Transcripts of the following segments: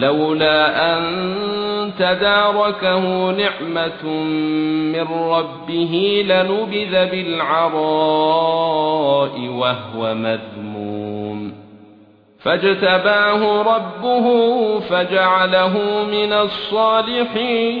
لولا أن تداركه نعمة من ربه لنبذ بالعراء وهو مذموم. فاجتباه ربه فجعله من الصالحين.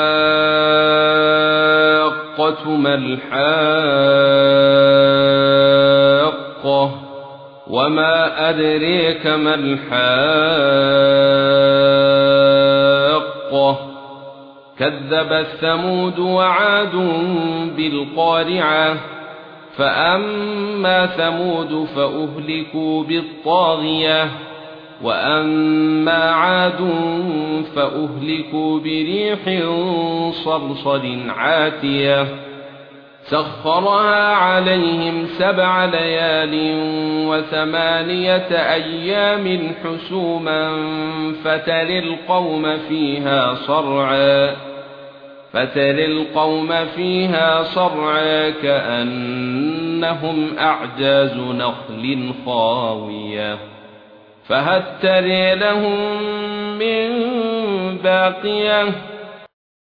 ما الحاقة وما أدريك ما الحاقة كذب الثمود وعاد بالقارعة فأما ثمود فأهلكوا بالطاغية وأما عاد فأهلكوا بريح صرصر عاتية سخرها عليهم سبع ليال وثمانية أيام حسوما فتر القوم فيها صرعا فتر القوم فيها صرعا كأنهم أعجاز نخل خاوية. فهل تري لهم من باقية